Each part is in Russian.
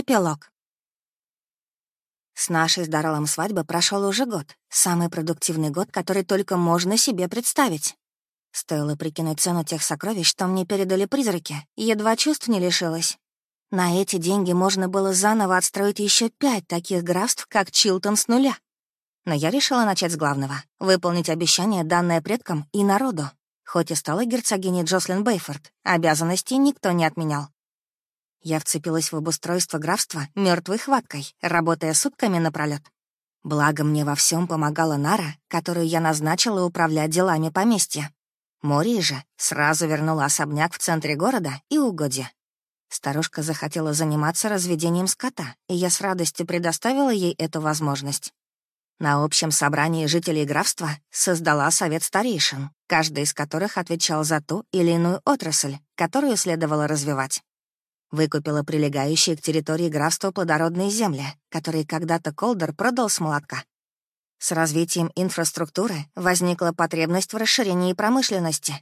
Эпилог. С нашей с Дарреллом свадьбы прошел уже год. Самый продуктивный год, который только можно себе представить. Стоило прикинуть цену тех сокровищ, что мне передали призраки, едва чувств не лишилась. На эти деньги можно было заново отстроить еще пять таких графств, как Чилтон с нуля. Но я решила начать с главного — выполнить обещание, данное предкам и народу. Хоть и стала герцогиней Джослин Бейфорд, обязанностей никто не отменял. Я вцепилась в обустройство графства мертвой хваткой, работая сутками напролет. Благо мне во всем помогала Нара, которую я назначила управлять делами поместья. Мори же сразу вернула особняк в центре города и угодья. Старушка захотела заниматься разведением скота, и я с радостью предоставила ей эту возможность. На общем собрании жителей графства создала совет старейшин, каждый из которых отвечал за ту или иную отрасль, которую следовало развивать. Выкупила прилегающие к территории графства плодородные земли, которые когда-то Колдер продал с молотка. С развитием инфраструктуры возникла потребность в расширении промышленности.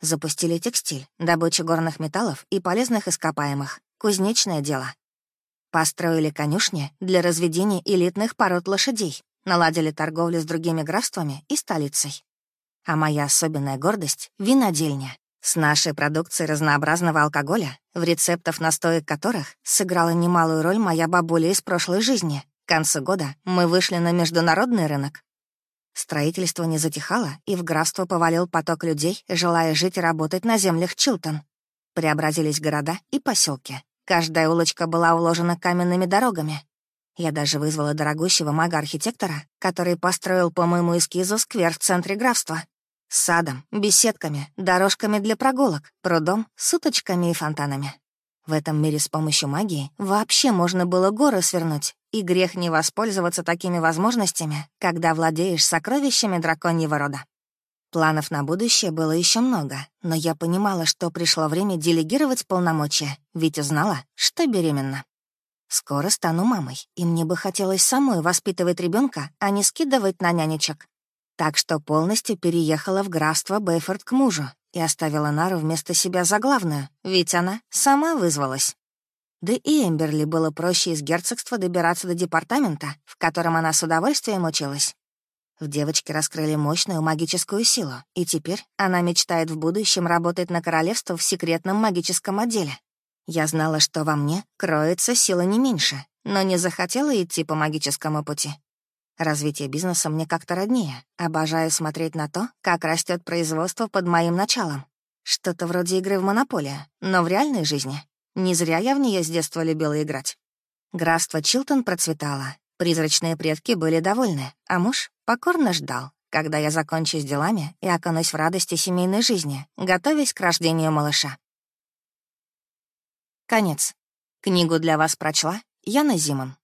Запустили текстиль, добычу горных металлов и полезных ископаемых, кузнечное дело. Построили конюшни для разведения элитных пород лошадей, наладили торговлю с другими графствами и столицей. А моя особенная гордость — винодельня. С нашей продукцией разнообразного алкоголя, в рецептах настоек которых сыграла немалую роль моя бабуля из прошлой жизни. К концу года мы вышли на международный рынок. Строительство не затихало, и в графство повалил поток людей, желая жить и работать на землях Чилтон. Преобразились города и поселки. Каждая улочка была уложена каменными дорогами. Я даже вызвала дорогущего мага-архитектора, который построил по моему эскизу сквер в центре графства, садом, беседками, дорожками для прогулок, прудом, с уточками и фонтанами. В этом мире с помощью магии вообще можно было горы свернуть, и грех не воспользоваться такими возможностями, когда владеешь сокровищами драконьего рода. Планов на будущее было еще много, но я понимала, что пришло время делегировать полномочия, ведь узнала, что беременна. Скоро стану мамой, и мне бы хотелось самой воспитывать ребенка, а не скидывать на нянечек так что полностью переехала в графство Бейфорд к мужу и оставила Нару вместо себя за главную, ведь она сама вызвалась. Да и Эмберли было проще из герцогства добираться до департамента, в котором она с удовольствием училась. В девочке раскрыли мощную магическую силу, и теперь она мечтает в будущем работать на королевство в секретном магическом отделе. Я знала, что во мне кроется сила не меньше, но не захотела идти по магическому пути. Развитие бизнеса мне как-то роднее. Обожаю смотреть на то, как растет производство под моим началом. Что-то вроде игры в монополию, но в реальной жизни. Не зря я в нее с детства любила играть. Графство Чилтон процветало, призрачные предки были довольны, а муж покорно ждал, когда я закончу с делами и окунусь в радости семейной жизни, готовясь к рождению малыша. Конец. Книгу для вас прочла Яна Зиман.